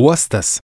uostas.